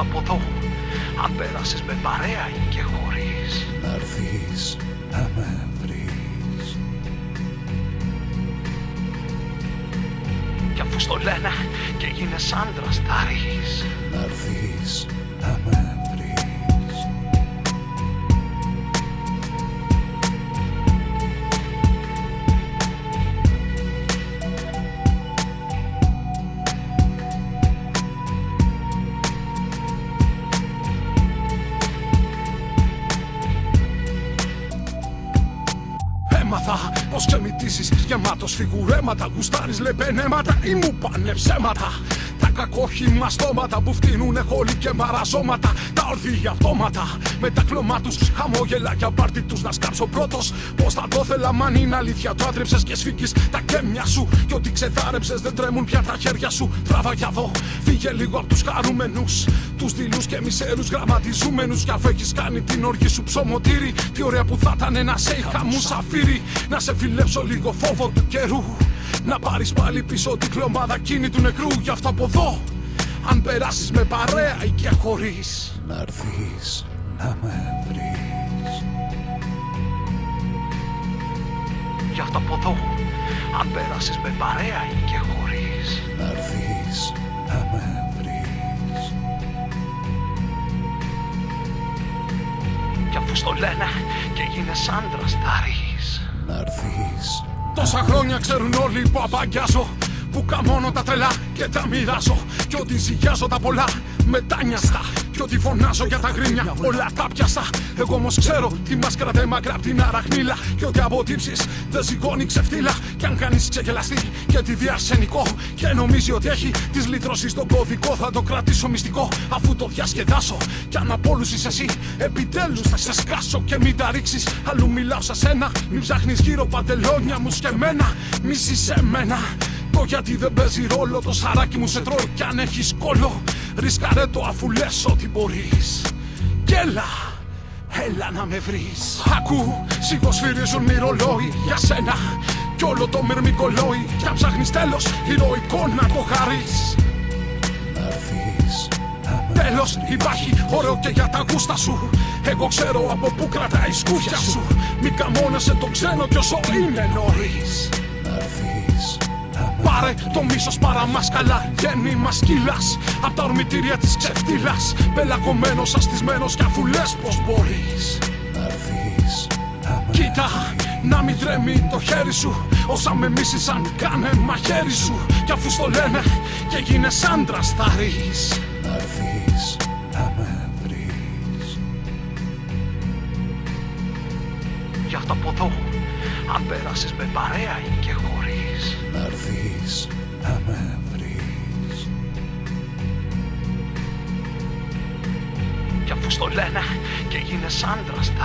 αυτό από εδώ. Αν πέρασες με παρέα ή και χωρίς. Να'ρθείς να με βρεις. Κι αφού στο λένε και γίνες άντρας θα ρεις. Να'ρθείς να Έμαθα πως ξεμητήσεις γεμάτος φιγουρέματα Γουστάρεις λεπενέματα ή μου πάνε ψέματα. Τα κακόχημα στόματα που φτύνουνε χόλοι και μαραζώματα. Τα ορθίγια αυτόματα με τα κλωμά τους Χαμόγελα για πάρτι τους να σκάψω πρώτος. Πως θα το θέλα μαν είναι αλήθεια Το άντρεψες και σφίγγεις τα κέμια σου. Κι ό,τι ξεθάρεψες δεν τρέμουν πια τα χέρια σου. Τράβα για δω, φύγε λίγο από τους χαρούμενους. Τους δειλούς και μισέρους γραμματιζούμενους. Κι αφού έχεις κάνει την οργή σου ψωμοτήρι Τι ωραία που θα ήταν να σε είχα μου σαφύρι Να σε φιλέψω λίγο φόβο του καιρού Να πάρεις πάλι πίσω την κλωμάδα κίνη του νεκρού Γι' αυτό από εδώ. Αν περάσεις με παρέα ή και χωρίς. Να'ρθείς να με βρεις. Γι' αυτό από εδώ. Αν πέρασες με παρέα ή και χωρίς. Να'ρθείς να με βρεις. Κι αφού στο λένε και γίνες άντρας θα ρεις. Να'ρθείς Τόσα χρόνια ξέρουν όλοι που απαγκιάζω Που καμώνω τα τρελά και τα μοιράζω. Κι ότι ζυγιάζω τα πολλά μετάνιαστα Κι ότι φωνάζω για τα γρήμια όλα τα πιαστά Εγώ όμως ξέρω τι μας κρατάει μακρά απ' την αραχνίλα Κι ότι από τύψεις δεν ζυγώνει ξεφτύλα. Κι αν κάνεις ξεγελαστή και τη δει αρσενικό Και νομίζει ότι έχει τις λύτρωσης στον κωδικό Θα το κρατήσω μυστικό. Αφού το διασκεδάσω Κι αν από όλους είσαι εσύ επιτέλους θα σε σκάσω Και μην τα ρίξεις. Αλλού μιλάω σε σένα Μην ψάχνεις γύρω παντελόνια μου σκεμμένα. Μισείς εμένα το γιατί δεν παίζει ρόλο το σαράκι μου σε τρώει κι αν έχεις κόλλο Ρισκαρέ το αφού λες ότι μπορείς. Κι έλα, έλα να με βρεις. Ακού, σιγοσφυρίζουν μυρολόι για σένα Κι όλο το μυρμικολόι. Κι αν ψάχνεις τέλος, ηρωικό να το χαρείς. Να'ρθείς να με Τέλος υπάρχει ωραίο και για τα γούστα σου. Εγώ ξέρω από πού κρατάει η σκούφια σου. Μην καμώνεσαι το ξένο κι όσο είναι νωρίς. Να'ρθείς να με Πάρε το μίσος παραμάσκαλα Γέννη μας σκύλας Απ' τα ορμητήρια της ξεφτύλας Πελακωμένος, αστισμένος κι αφού λες πως μπορείς. Να'ρθείς να με Κοίτα, να μην τρέμει το χέρι σου Όσα με μίσησαν κάνε μαχαίρι σου. Κι αφού στο λένε και γίνες άντρας θα ρεις. Να'ρθείς να με βρεις. Γι' αυτό από εδώ Αν πέρασες με παρέα ή και χωρίς Να'ρθείς να με βρεις. Κι αφού στο λένε και γίνες άντρας θα